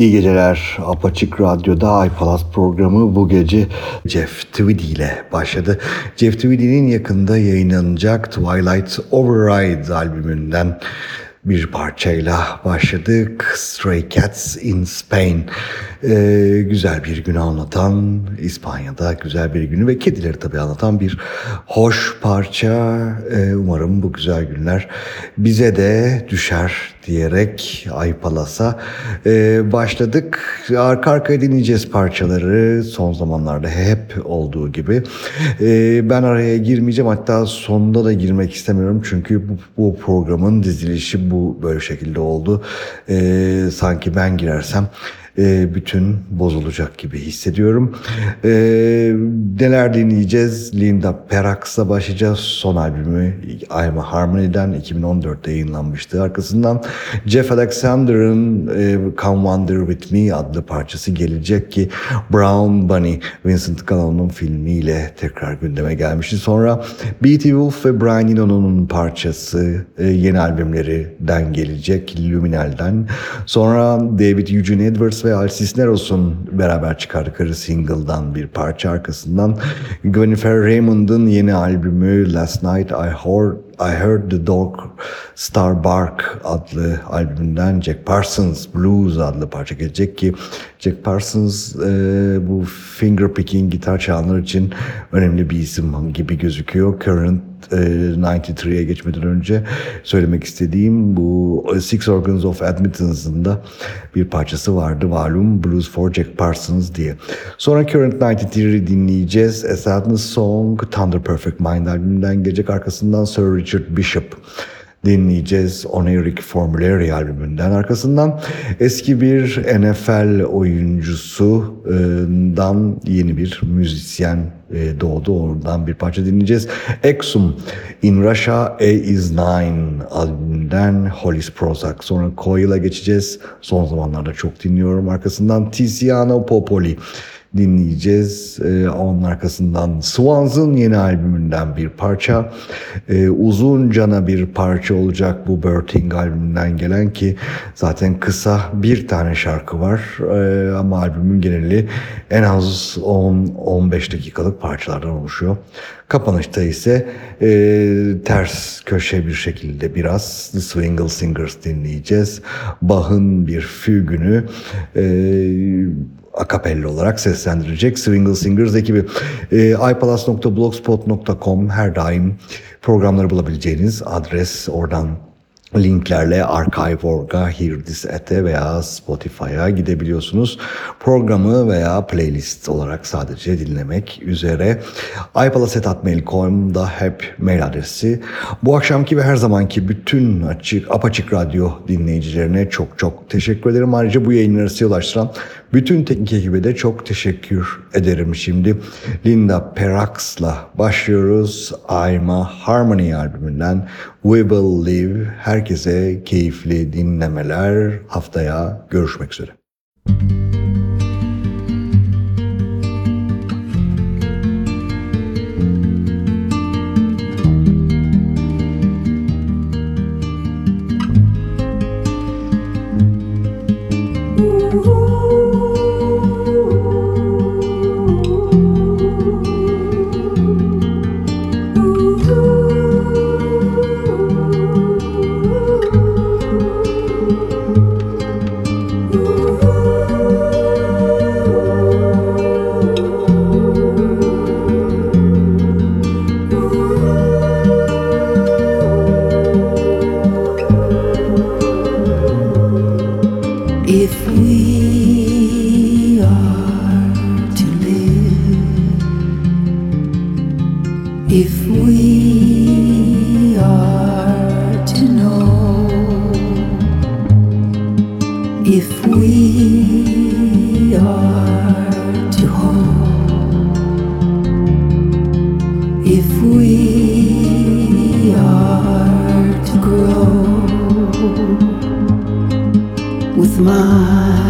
İyi geceler. Apaçık Radyo'da iPalas programı bu gece Jeff Tweedy ile başladı. Jeff Tweedy'nin yakında yayınlanacak Twilight Override albümünden bir parçayla başladık. Stray Cats in Spain. Ee, güzel bir günü anlatan, İspanya'da güzel bir günü ve kedileri tabii anlatan bir hoş parça. Ee, umarım bu güzel günler bize de düşer diyerek Aypalas'a ee, başladık. Arka arkaya dinleyeceğiz parçaları son zamanlarda hep olduğu gibi. Ee, ben araya girmeyeceğim hatta sonunda da girmek istemiyorum çünkü bu, bu programın dizilişi bu böyle şekilde oldu. Ee, sanki ben girersem e, bütün bozulacak gibi hissediyorum. E, neler dinleyeceğiz? Linda Perax'la başlayacağız. Son albümü I'm a Harmony'den 2014'te yayınlanmıştı. Arkasından Jeff Alexander'ın e, Come Wander With Me adlı parçası gelecek ki Brown Bunny Vincent Gallo'nun filmiyle tekrar gündeme gelmişti. Sonra B.T. Wolf ve Brian Eno'nun parçası e, yeni albümlerinden gelecek Luminal'den. Sonra David Eugene Edwards ve ve Al Cisneros'un beraber çıkardıkları single'dan bir parça arkasından Gwyneth Raymond'ın yeni albümü Last Night I Heard I Heard the Dog Star Bark adlı albümünden Jack Parsons Blues adlı parça gelecek ki Jack Parsons e, bu fingerpicking gitar çalanlar için önemli bir isim gibi gözüküyor. Current 93'ye geçmeden önce söylemek istediğim bu Six Organs of Admittance'ın da bir parçası vardı malum Blues for Jack Parsons diye. Sonra Current 93'i dinleyeceğiz. A Sadness Song Thunder Perfect Mind albümünden gelecek arkasından Sir Richard Bishop dinleyeceğiz Oniric Formulary albümünden. Arkasından eski bir NFL oyuncusundan yeni bir müzisyen e, doğdu. Oradan bir parça dinleyeceğiz. Exum In Russia A Is Nine albümünden Hollis Prozac. Sonra Coil'a geçeceğiz. Son zamanlarda çok dinliyorum. Arkasından Tiziano Popoli dinleyeceğiz. Ee, onun arkasından Swans'ın yeni albümünden bir parça. Ee, uzun cana bir parça olacak bu Birthing albümünden gelen ki zaten kısa bir tane şarkı var. Ee, ama albümün geneli en az 10-15 dakikalık parçalardan oluşuyor. Kapanışta ise e, ters köşe bir şekilde biraz The Swingle Singers dinleyeceğiz. Bach'ın bir fügünü e, akapella olarak seslendirecek Swingle Singers ekibi. E, ipalas.blogspot.com her daim programları bulabileceğiniz adres. Oradan linklerle Archive.org'a, At'e veya Spotify'a gidebiliyorsunuz. Programı veya playlist olarak sadece dinlemek üzere. iPalaset.mail.com'da hep mail adresi. Bu akşamki ve her zamanki bütün açık, apaçık radyo dinleyicilerine çok çok teşekkür ederim. Ayrıca bu yayınları size ulaştıran bütün teknik ekibe de çok teşekkür ederim şimdi. Linda Perax'la başlıyoruz. I'm a Harmony albümünden We Will Live. Herkese keyifli dinlemeler. Haftaya görüşmek üzere. if we are to hold, if we are to grow with my.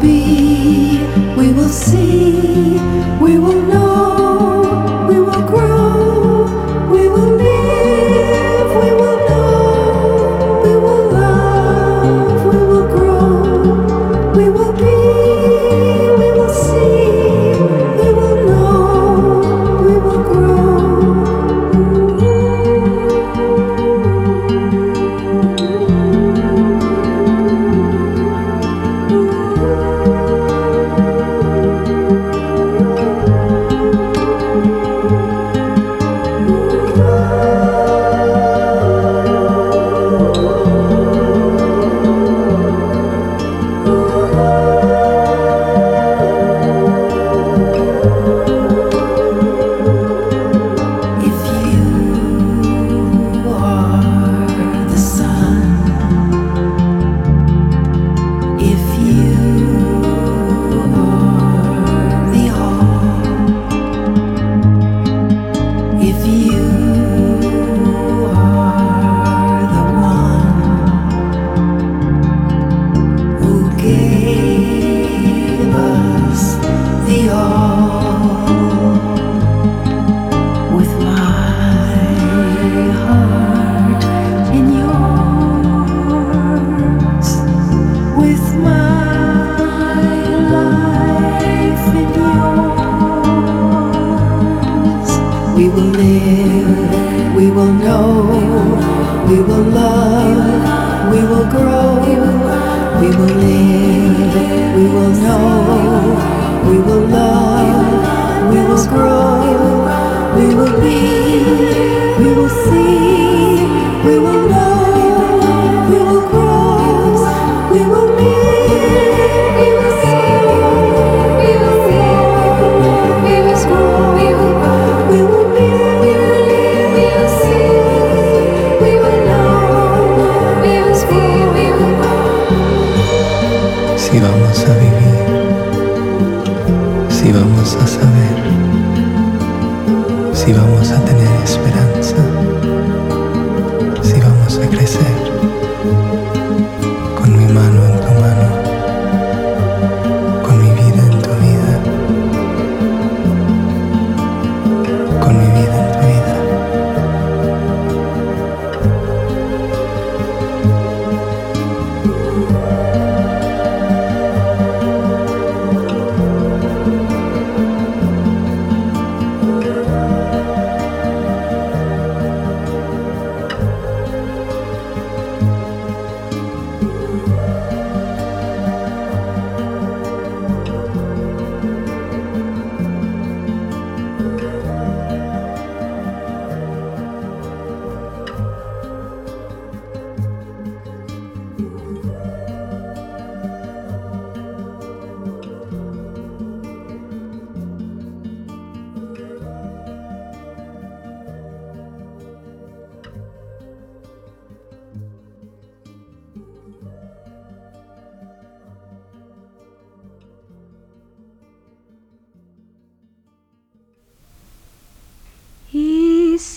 be, we will see, we will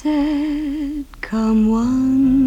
said, Come wander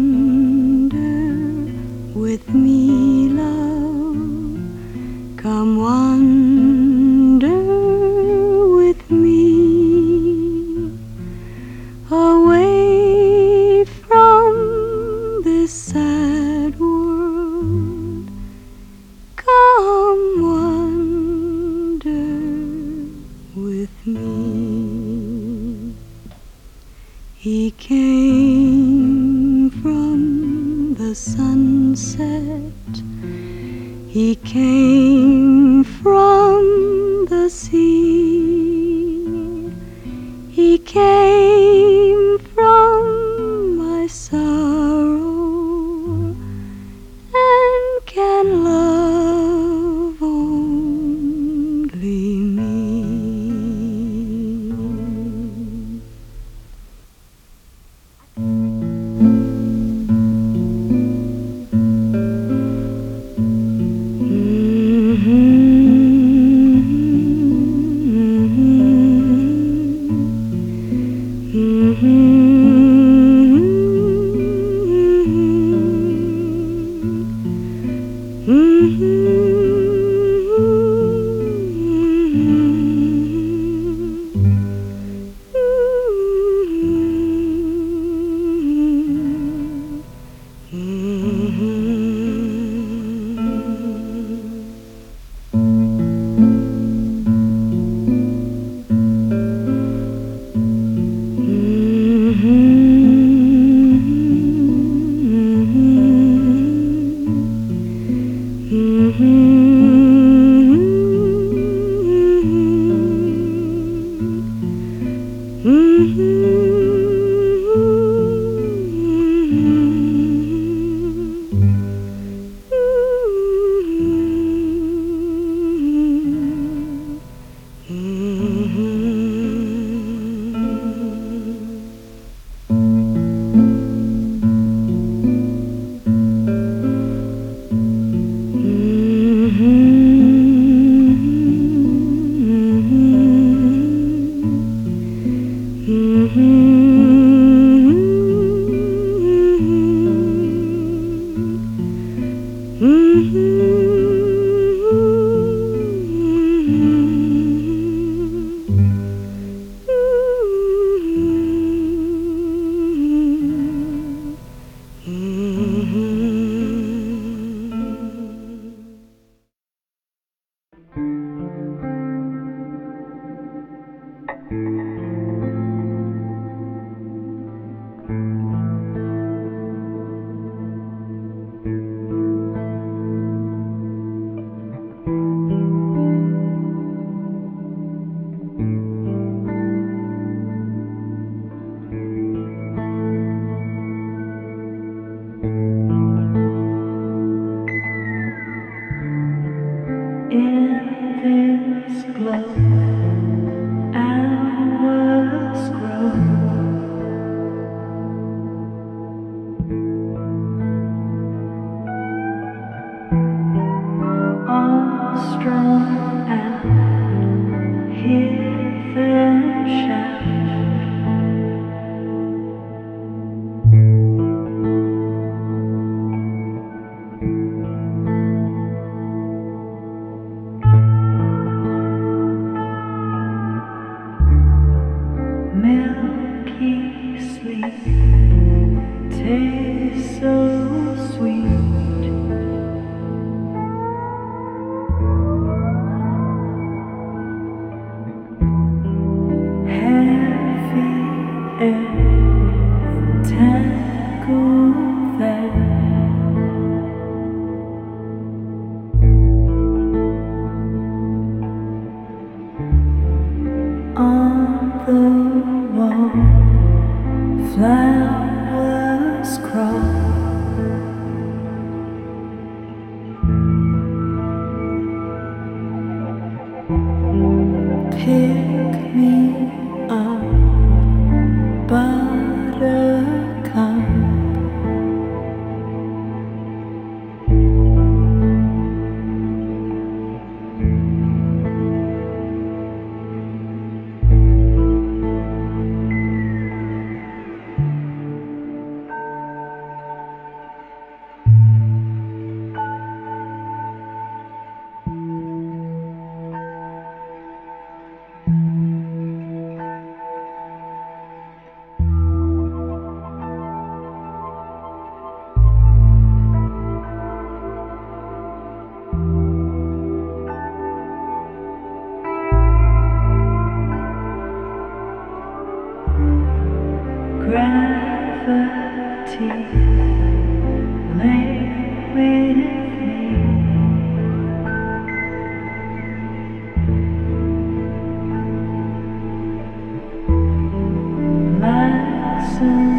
sun.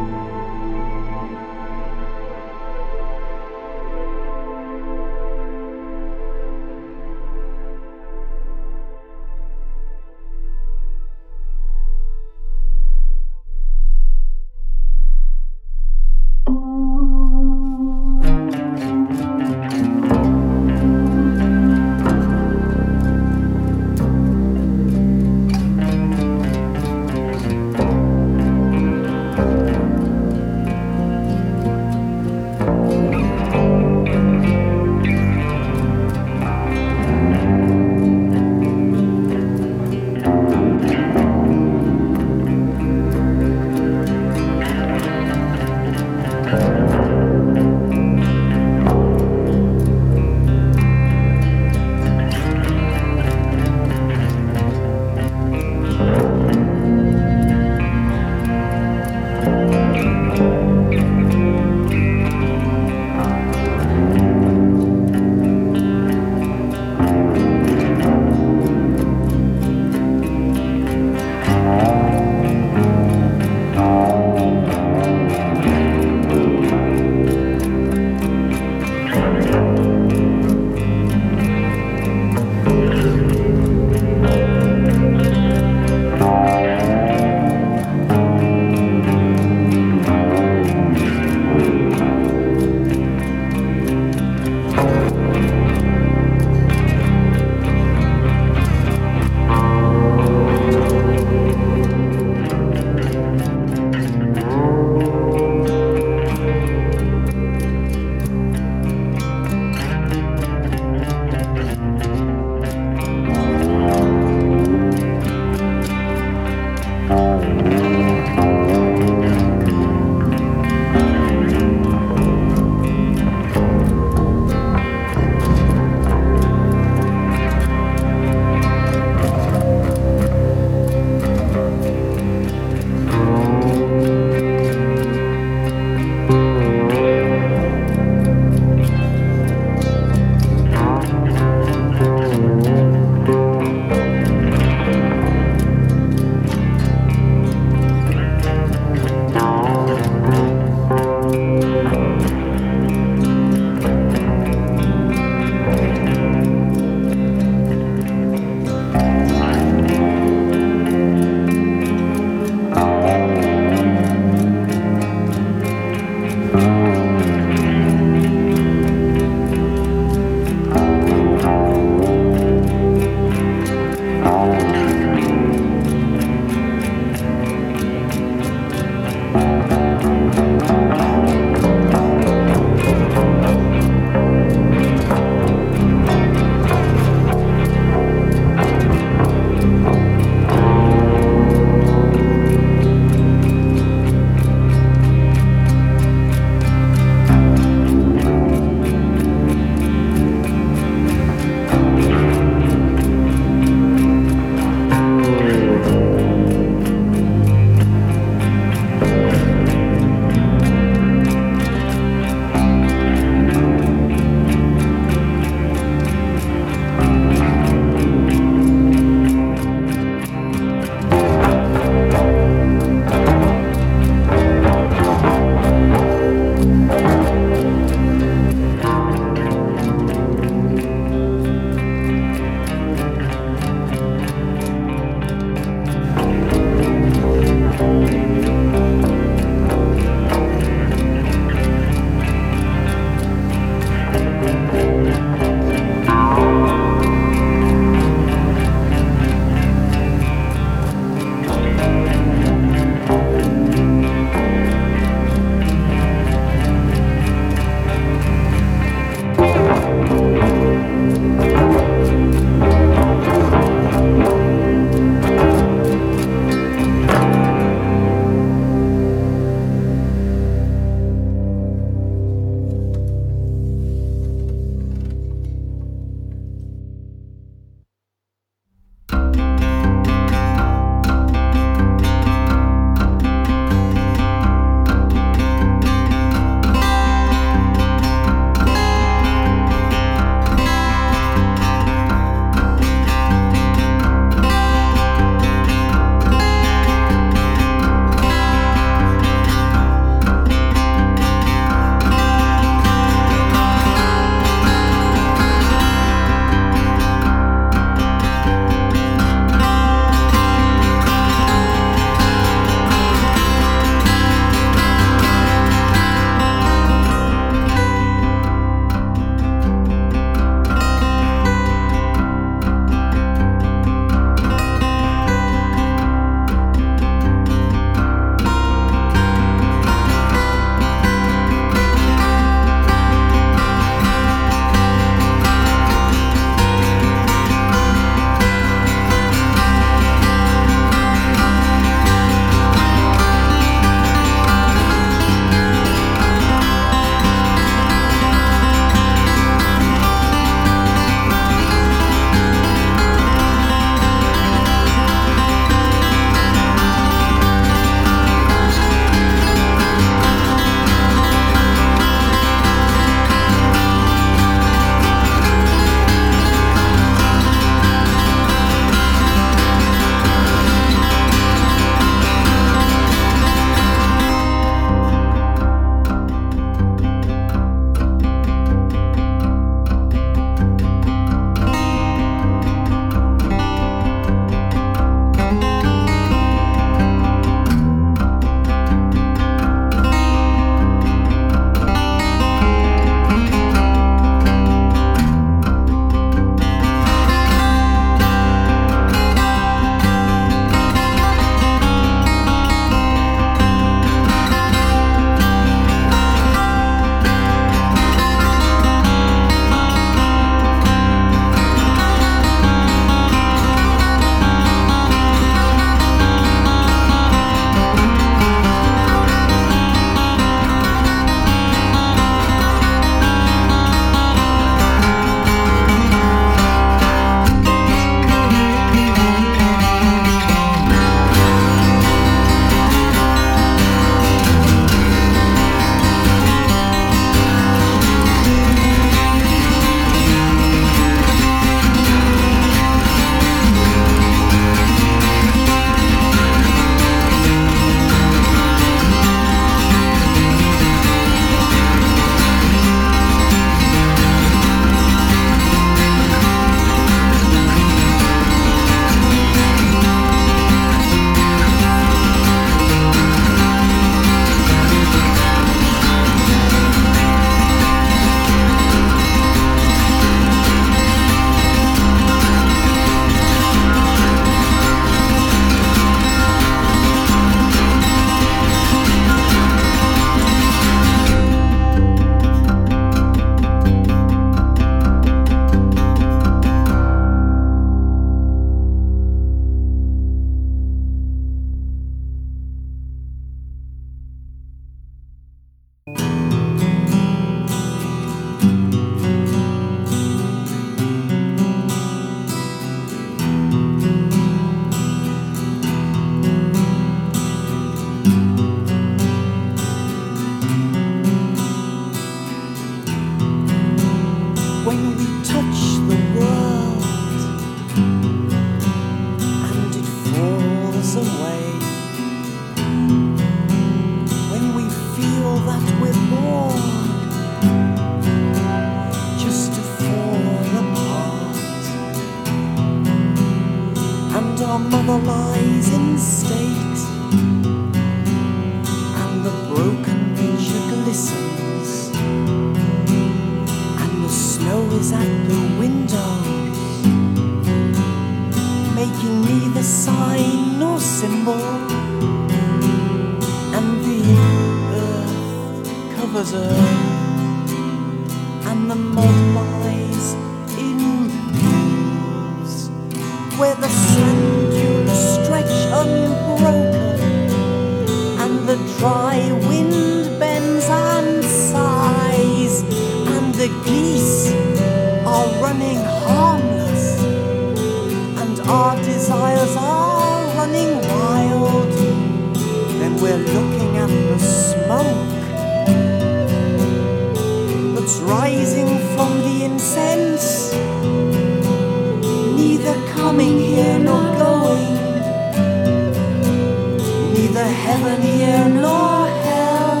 Heaven here nor hell,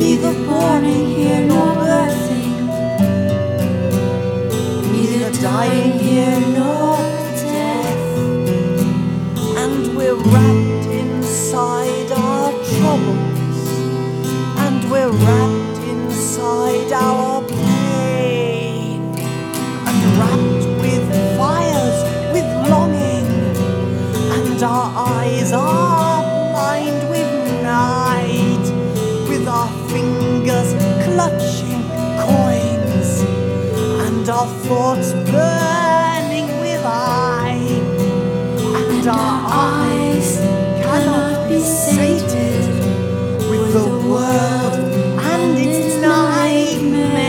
neither borning here nor birthing, neither dying here nor death, and we're wrapped our thoughts burning with eye, and our eyes cannot be sated with the world and its nightmares,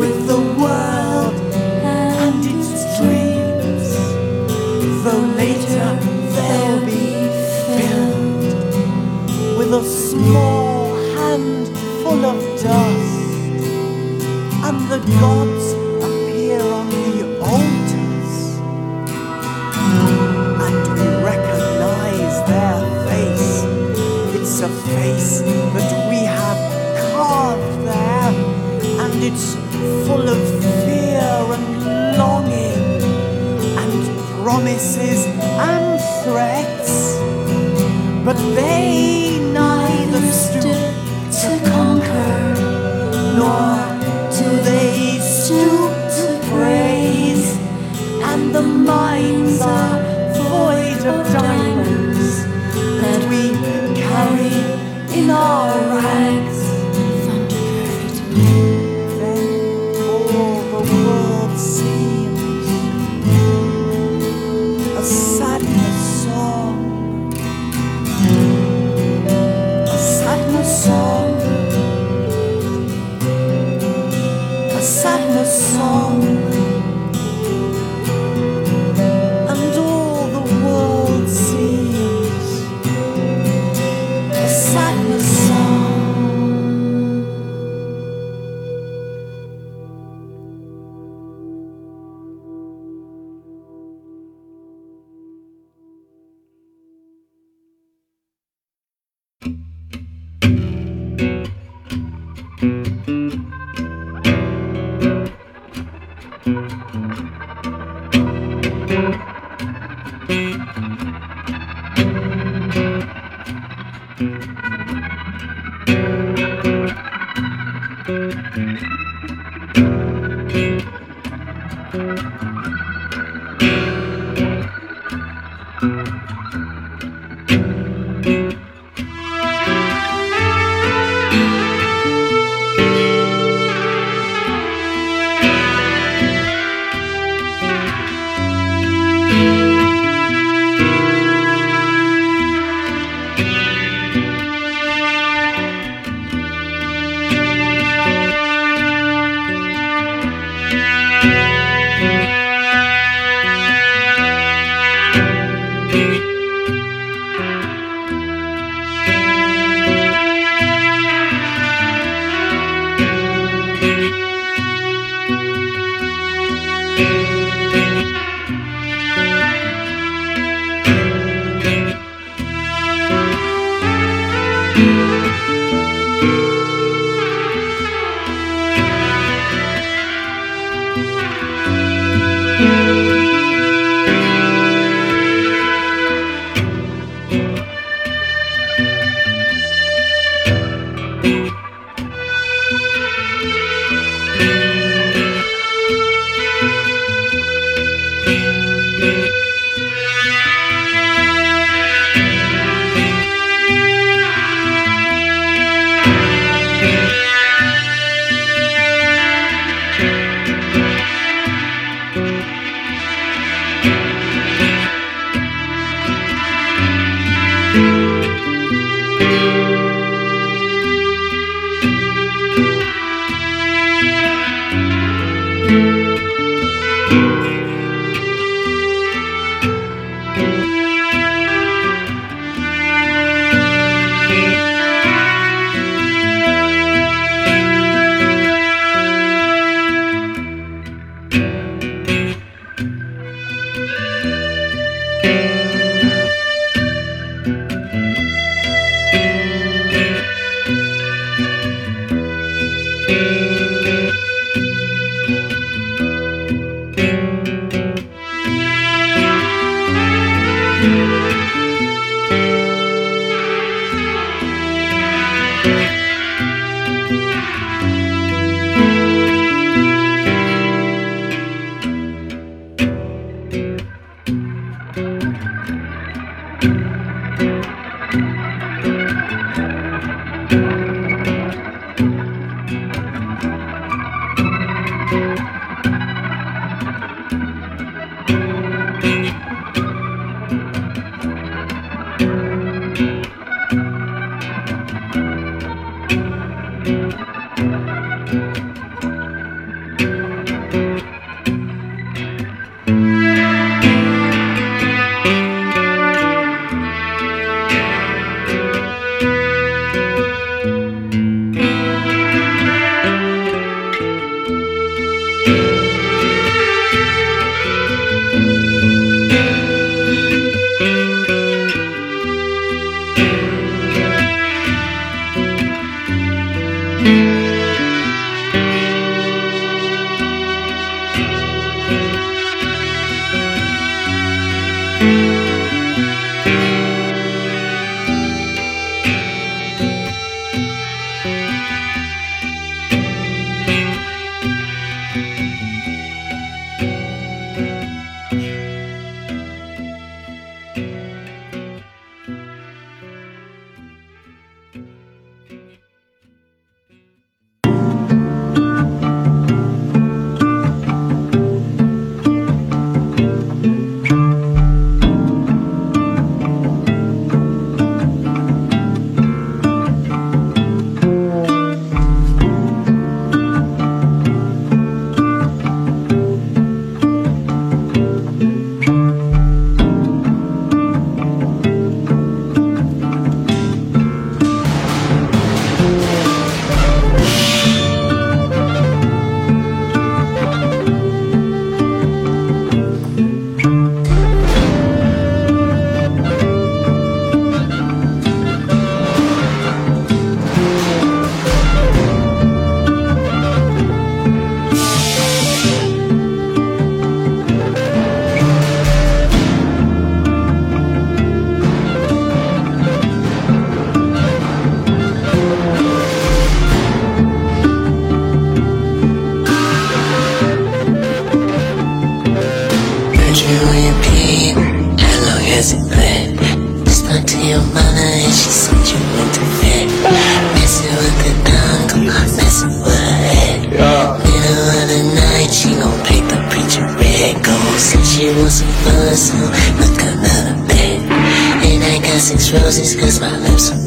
with the world and its dreams, though later they'll be filled with a small handful of dust, and the gods and threats. But they neither stoop to conquer, nor do they stoop to praise, and the minds are void of diamonds that we carry in our rags. Then Thank you. pussy, kiss my lips.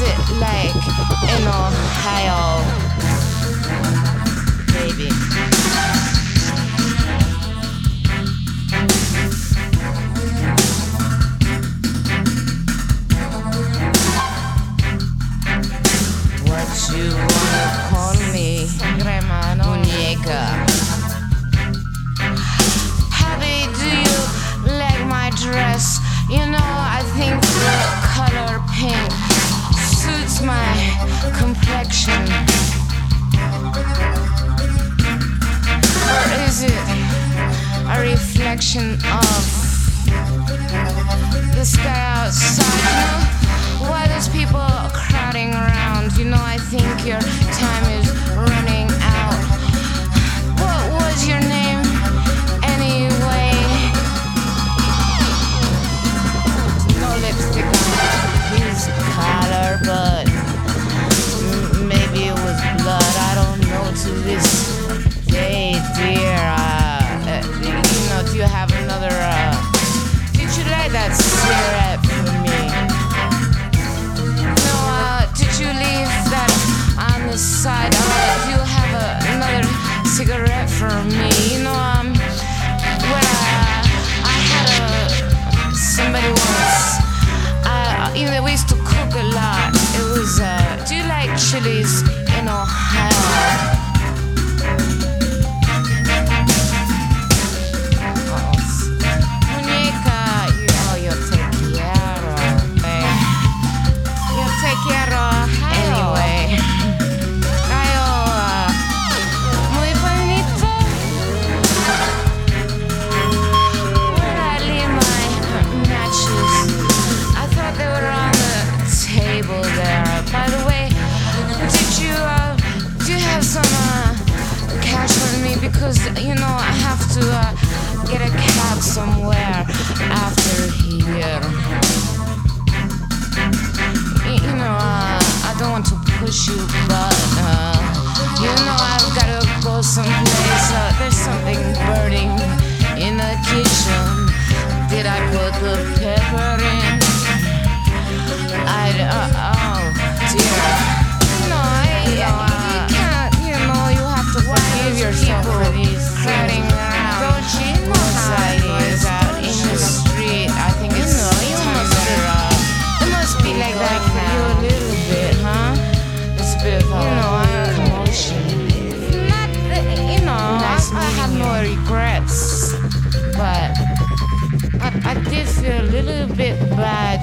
It like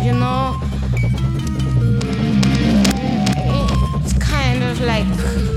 you know. Mm, it's kind of like,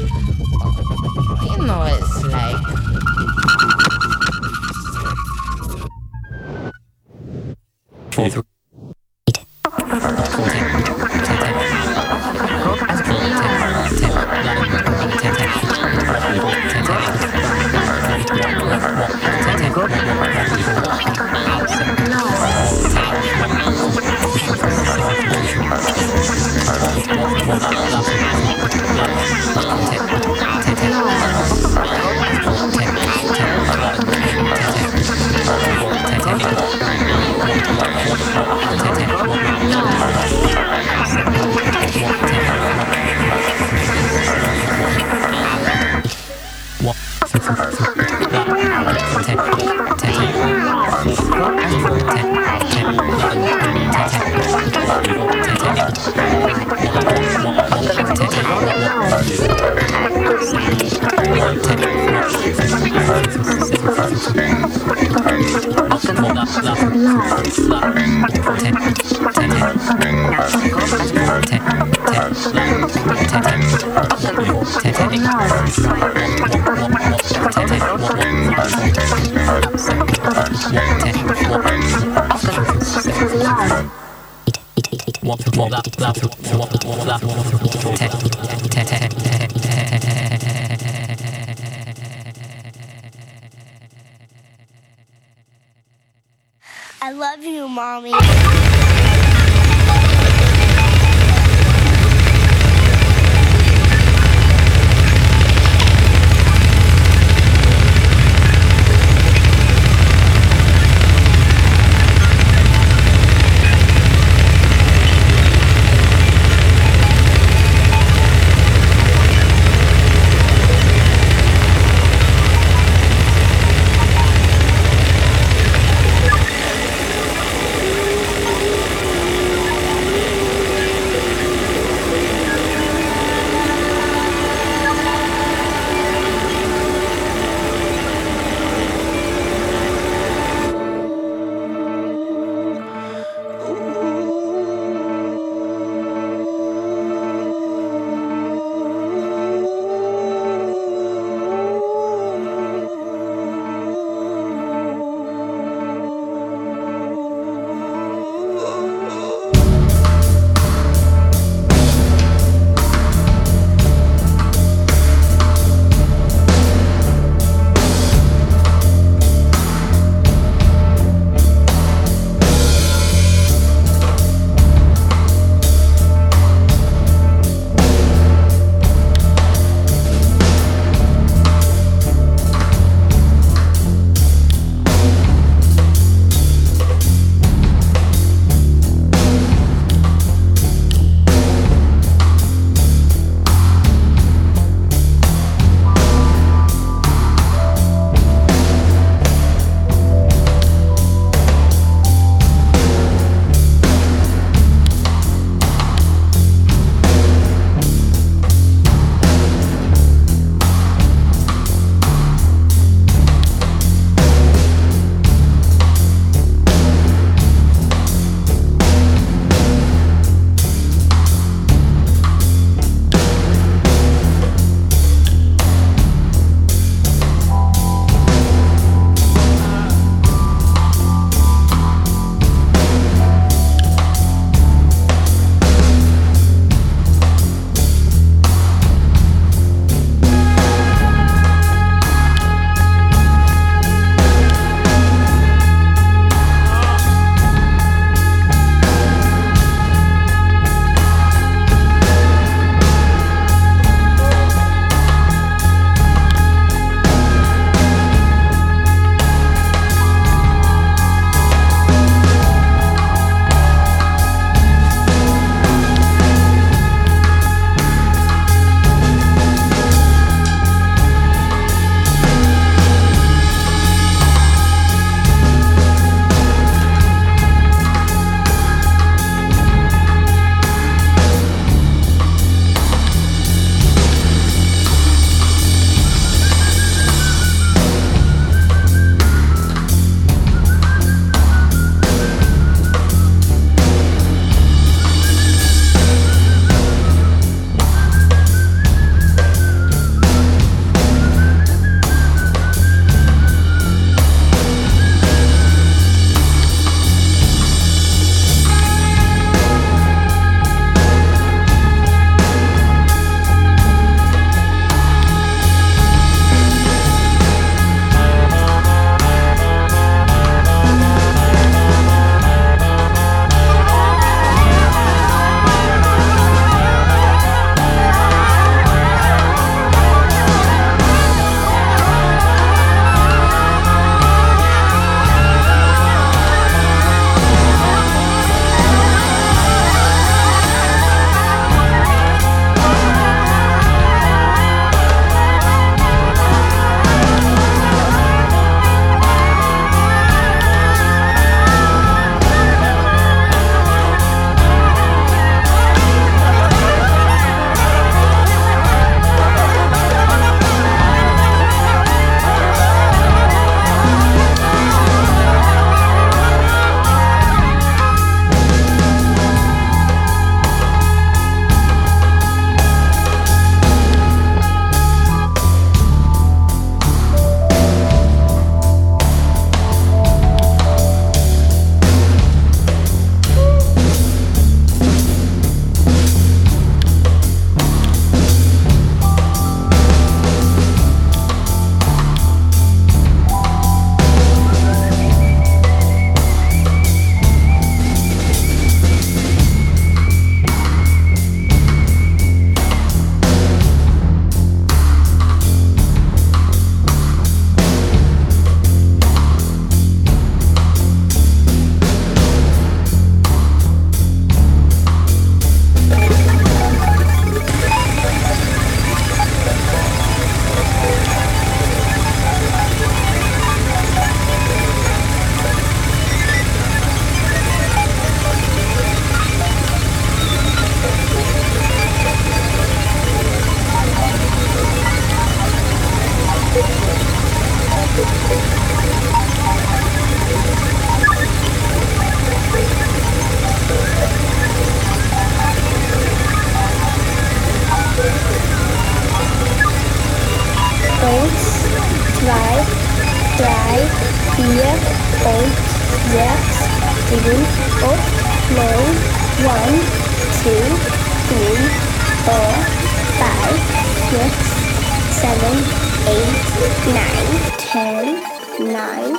nine, ten, nine,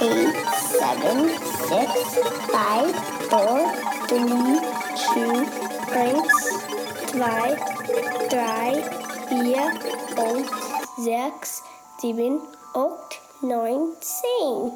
eight, seven, six, five, four, three, two, eins, zwei, drei, vier, fünf, sechs, sieben, acht, neun, zehn.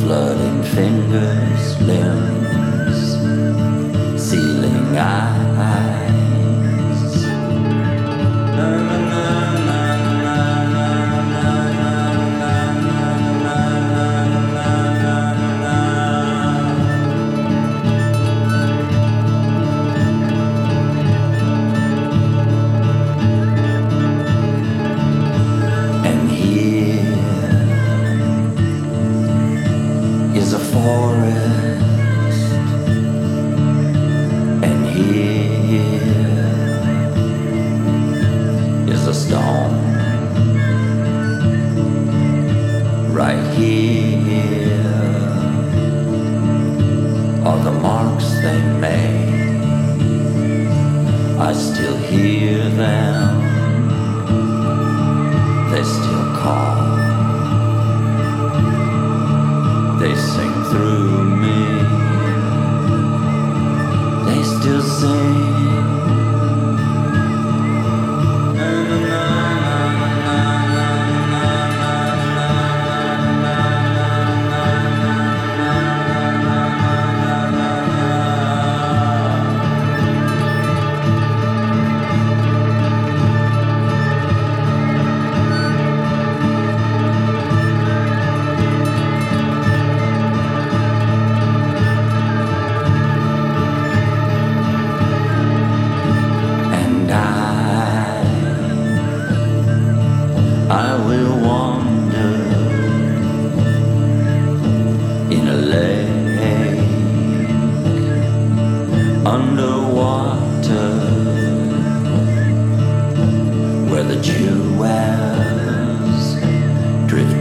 Flooding fingers, limbs, ceiling eyes.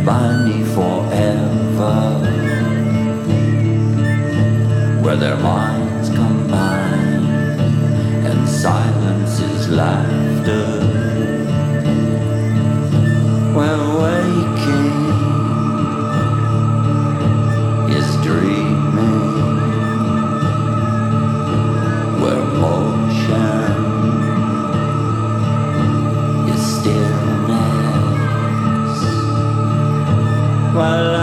bind me forever. Where their minds combine and silence is laughter. Where wake my.